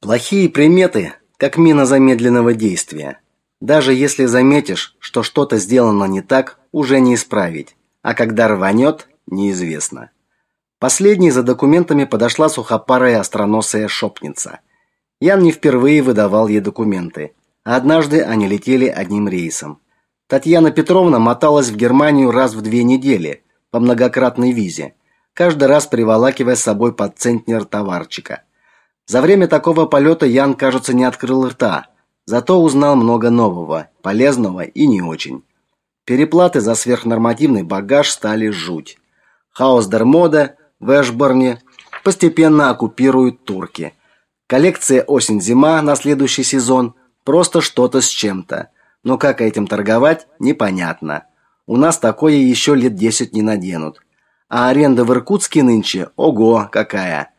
Плохие приметы, как мина замедленного действия. Даже если заметишь, что что-то сделано не так, уже не исправить, а когда рванет, неизвестно. Последней за документами подошла сухопарая остроносая шопница. Ян не впервые выдавал ей документы. Однажды они летели одним рейсом. Татьяна Петровна моталась в Германию раз в две недели по многократной визе, каждый раз приволакивая с собой под центнер товарчика. За время такого полета Ян, кажется, не открыл рта, зато узнал много нового, полезного и не очень. Переплаты за сверхнормативный багаж стали жуть. Хаус Дермода в Эшборне постепенно оккупируют турки. Коллекция осень-зима на следующий сезон просто что-то с чем-то. Но как этим торговать, непонятно. У нас такое еще лет десять не наденут. А аренда в Иркутске нынче, ого, какая.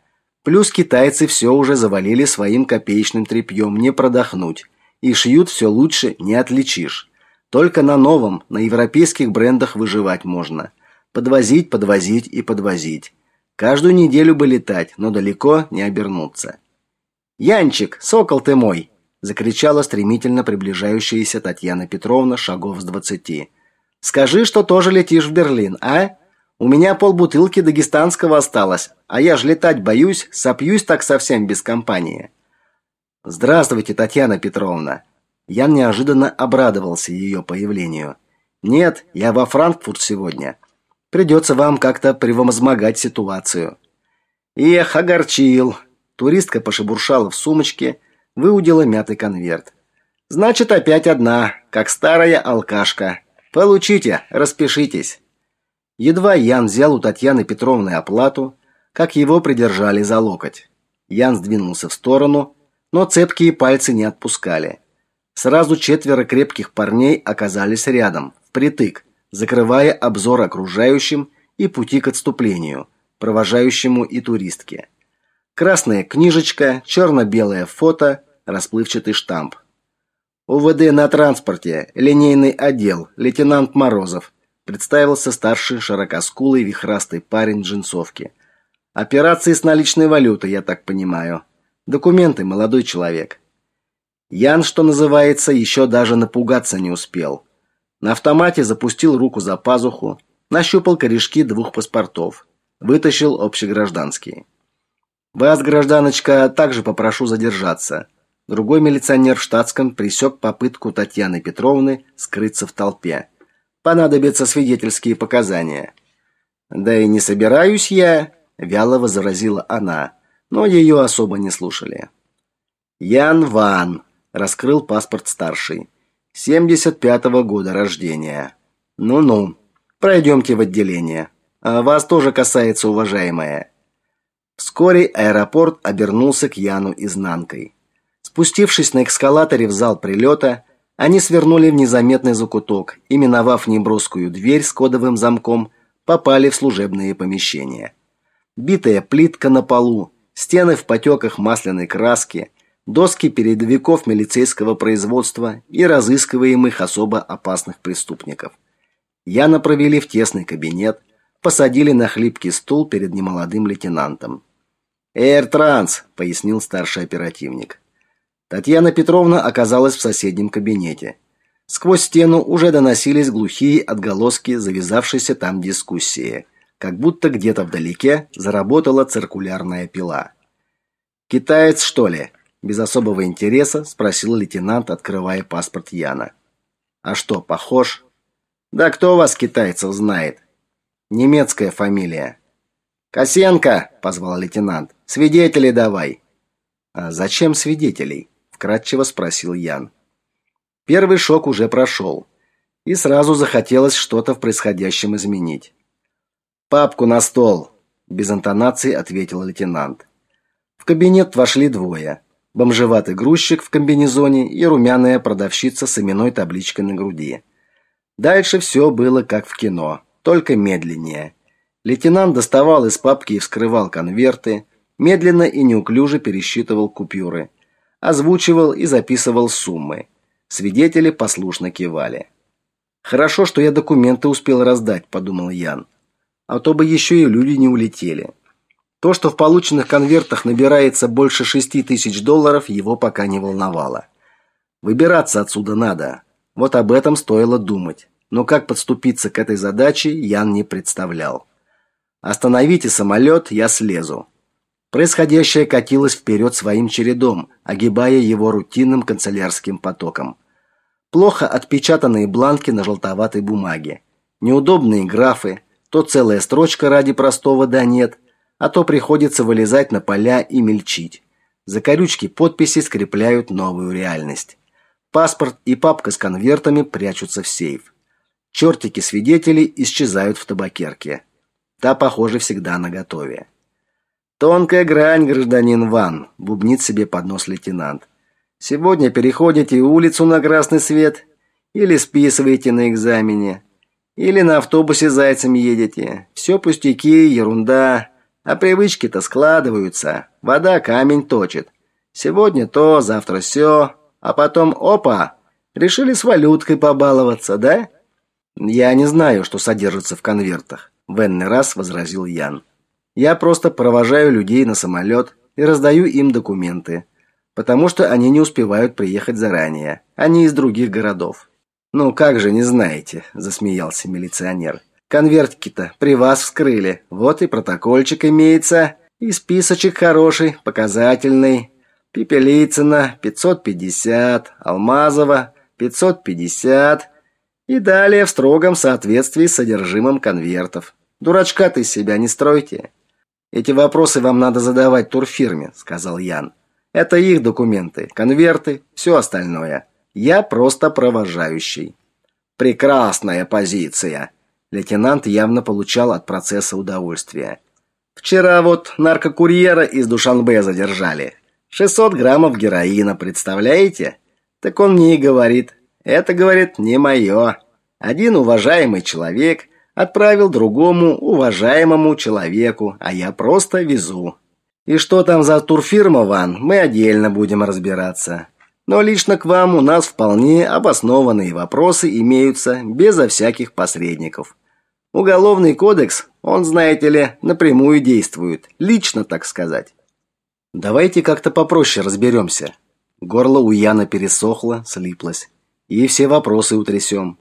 Плюс китайцы все уже завалили своим копеечным тряпьем, не продохнуть. И шьют все лучше, не отличишь. Только на новом, на европейских брендах выживать можно. Подвозить, подвозить и подвозить. Каждую неделю бы летать, но далеко не обернуться. Янчик, сокол ты мой, закричала стремительно приближающаяся Татьяна Петровна шагов с двадцати. Скажи, что тоже летишь в Берлин, а? У меня полбутылки дагестанского осталось, а я ж летать боюсь, сопьюсь так совсем без компании. Здравствуйте, Татьяна Петровна. Ян неожиданно обрадовался ее появлению. Нет, я во Франкфурт сегодня. Придется вам как-то превозмогать ситуацию. Эх, огорчил. Туристка пошебуршала в сумочке, выудила мятый конверт. Значит, опять одна, как старая алкашка. Получите, распишитесь. Едва Ян взял у Татьяны Петровны оплату, как его придержали за локоть. Ян сдвинулся в сторону, но цепкие пальцы не отпускали. Сразу четверо крепких парней оказались рядом, впритык, закрывая обзор окружающим и пути к отступлению, провожающему и туристке. Красная книжечка, черно-белое фото, расплывчатый штамп. УВД на транспорте, линейный отдел, лейтенант Морозов, представился старший широкоскулый вихрастый парень в джинсовке. Операции с наличной валютой, я так понимаю. Документы, молодой человек. Ян, что называется, еще даже напугаться не успел. На автомате запустил руку за пазуху, нащупал корешки двух паспортов, вытащил общегражданские. Вас, гражданочка, также попрошу задержаться. Другой милиционер в штатском пресек попытку Татьяны Петровны скрыться в толпе. Понадобятся свидетельские показания. Да и не собираюсь я, вяло возразила она, но ее особо не слушали. Ян Ван раскрыл паспорт старший. 75-го года рождения. Ну-ну. Пройдемте в отделение. А вас тоже касается, уважаемая. Вскоре аэропорт обернулся к Яну изнанкой. Спустившись на эскалаторе в зал прилета, они свернули в незаметный закуток и, миновав неброскую дверь с кодовым замком, попали в служебные помещения. Битая плитка на полу, стены в потеках масляной краски, доски передовиков милицейского производства и разыскиваемых особо опасных преступников. Яна провели в тесный кабинет, посадили на хлипкий стул перед немолодым лейтенантом. «Эйр Транс», — пояснил старший оперативник. Татьяна Петровна оказалась в соседнем кабинете. Сквозь стену уже доносились глухие отголоски завязавшейся там дискуссии, как будто где-то вдалеке заработала циркулярная пила. «Китаец, что ли?» – без особого интереса спросил лейтенант, открывая паспорт Яна. «А что, похож?» «Да кто вас, китайцев, знает?» «Немецкая фамилия». «Косенко!» – позвал лейтенант. «Свидетелей давай!» «А зачем свидетелей?» Вкратчиво спросил Ян. Первый шок уже прошел, и сразу захотелось что-то в происходящем изменить. Папку на стол, без интонации ответил лейтенант. В кабинет вошли двое: бомжеватый грузчик в комбинезоне и румяная продавщица с именной табличкой на груди. Дальше все было как в кино, только медленнее. Лейтенант доставал из папки и вскрывал конверты, медленно и неуклюже пересчитывал купюры озвучивал и записывал суммы. Свидетели послушно кивали. Хорошо, что я документы успел раздать, подумал Ян. А то бы еще и люди не улетели. То, что в полученных конвертах набирается больше шести тысяч долларов, его пока не волновало. Выбираться отсюда надо. Вот об этом стоило думать. Но как подступиться к этой задаче, Ян не представлял. Остановите самолет, я слезу. Происходящее катилось вперед своим чередом, огибая его рутинным канцелярским потоком. Плохо отпечатанные бланки на желтоватой бумаге, неудобные графы, то целая строчка ради простого да нет, а то приходится вылезать на поля и мельчить. Закорючки подписи скрепляют новую реальность. Паспорт и папка с конвертами прячутся в сейф. Чертики свидетелей исчезают в табакерке. Та, похоже, всегда наготове. Тонкая грань, гражданин Ван, бубнит себе под нос лейтенант. Сегодня переходите улицу на красный свет или списываете на экзамене, или на автобусе зайцем едете. Все пустяки, ерунда, а привычки-то складываются. Вода камень точит. Сегодня то, завтра все, а потом опа, решили с валюткой побаловаться, да? Я не знаю, что содержится в конвертах, в раз возразил Ян. Я просто провожаю людей на самолет и раздаю им документы потому что они не успевают приехать заранее. Они из других городов. Ну как же не знаете, засмеялся милиционер. Конвертики-то при вас вскрыли. Вот и протокольчик имеется, и списочек хороший, показательный. Пепелицына 550, Алмазова 550 и далее в строгом соответствии с содержимым конвертов. Дурачка ты себя не стройте. Эти вопросы вам надо задавать турфирме, сказал Ян. Это их документы, конверты, все остальное. Я просто провожающий. Прекрасная позиция. Лейтенант явно получал от процесса удовольствие. Вчера вот наркокурьера из Душанбе задержали. 600 граммов героина, представляете? Так он мне и говорит. Это, говорит, не мое. Один уважаемый человек отправил другому уважаемому человеку, а я просто везу. И что там за турфирма, Ван, мы отдельно будем разбираться. Но лично к вам у нас вполне обоснованные вопросы имеются безо всяких посредников. Уголовный кодекс, он, знаете ли, напрямую действует, лично, так сказать. Давайте как-то попроще разберемся. Горло у Яна пересохло, слиплось. И все вопросы утрясем.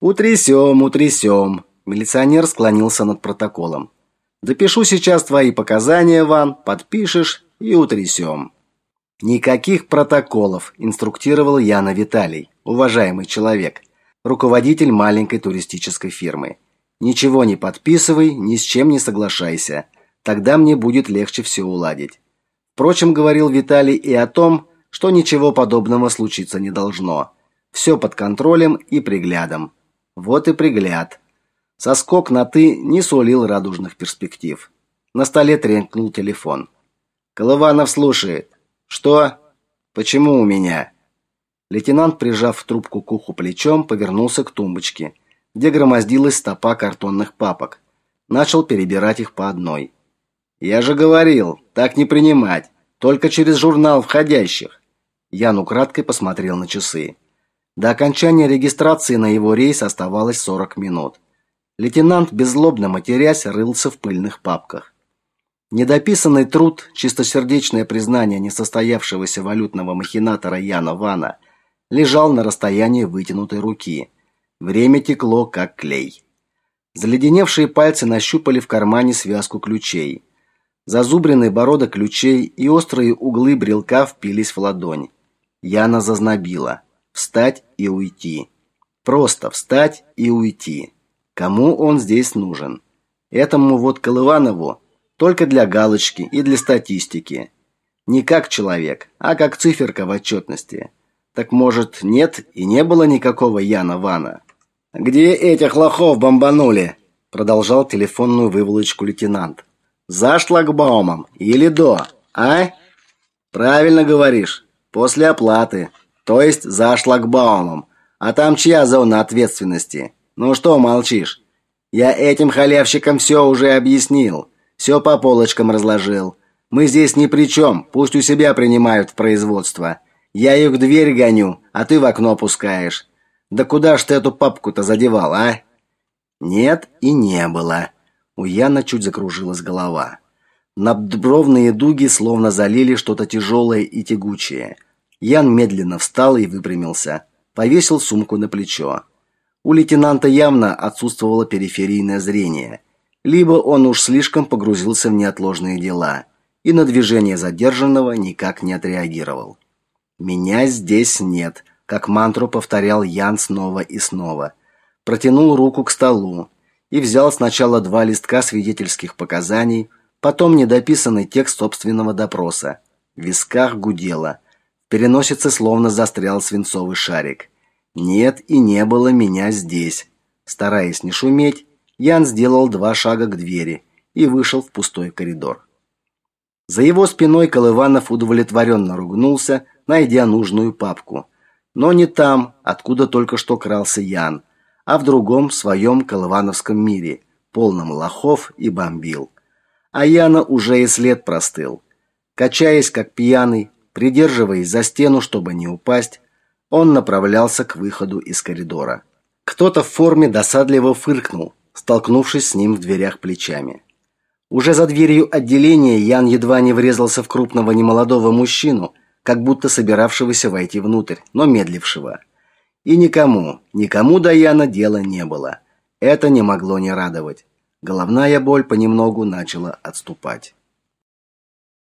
Утрясем, утрясем. Милиционер склонился над протоколом. Допишу сейчас твои показания, Ван, подпишешь и утрясем». Никаких протоколов, инструктировал Яна Виталий, уважаемый человек, руководитель маленькой туристической фирмы. Ничего не подписывай, ни с чем не соглашайся. Тогда мне будет легче все уладить. Впрочем, говорил Виталий и о том, что ничего подобного случиться не должно. Все под контролем и приглядом. Вот и пригляд. Соскок на «ты» не сулил радужных перспектив. На столе тренькнул телефон. Колыванов слушает. «Что? Почему у меня?» Лейтенант, прижав трубку к уху плечом, повернулся к тумбочке, где громоздилась стопа картонных папок. Начал перебирать их по одной. «Я же говорил, так не принимать, только через журнал входящих». Ян украдкой посмотрел на часы. До окончания регистрации на его рейс оставалось 40 минут. Лейтенант, беззлобно матерясь, рылся в пыльных папках. Недописанный труд, чистосердечное признание несостоявшегося валютного махинатора Яна Вана лежал на расстоянии вытянутой руки. Время текло, как клей. Заледеневшие пальцы нащупали в кармане связку ключей. Зазубренный бородок ключей и острые углы брелка впились в ладонь. Яна зазнобила. Встать и уйти. Просто встать и уйти. Кому он здесь нужен? Этому вот Колыванову только для галочки и для статистики. Не как человек, а как циферка в отчетности. Так может, нет и не было никакого Яна Вана? Где этих лохов бомбанули? продолжал телефонную выволочку лейтенант. За шлагбаумом или до, а? Правильно говоришь. После оплаты, то есть за шлагбаумом. А там чья зона ответственности? Ну что молчишь? Я этим халявщикам все уже объяснил, все по полочкам разложил. Мы здесь ни при чем, пусть у себя принимают в производство. Я их в дверь гоню, а ты в окно пускаешь. Да куда ж ты эту папку-то задевал, а? Нет и не было. У Яна чуть закружилась голова. Надбровные дуги словно залили что-то тяжелое и тягучее. Ян медленно встал и выпрямился, повесил сумку на плечо. У лейтенанта явно отсутствовало периферийное зрение, либо он уж слишком погрузился в неотложные дела и на движение задержанного никак не отреагировал. Меня здесь нет, как мантру повторял Ян снова и снова. Протянул руку к столу и взял сначала два листка свидетельских показаний, потом недописанный текст собственного допроса. В висках гудело, в переносице словно застрял свинцовый шарик. Нет и не было меня здесь. Стараясь не шуметь, Ян сделал два шага к двери и вышел в пустой коридор. За его спиной Колыванов удовлетворенно ругнулся, найдя нужную папку. Но не там, откуда только что крался Ян, а в другом своем колывановском мире, полном лохов и бомбил. А Яна уже и след простыл. Качаясь как пьяный, придерживаясь за стену, чтобы не упасть, он направлялся к выходу из коридора. Кто-то в форме досадливо фыркнул, столкнувшись с ним в дверях плечами. Уже за дверью отделения Ян едва не врезался в крупного немолодого мужчину, как будто собиравшегося войти внутрь, но медлившего. И никому, никому до Яна дела не было. Это не могло не радовать. Головная боль понемногу начала отступать.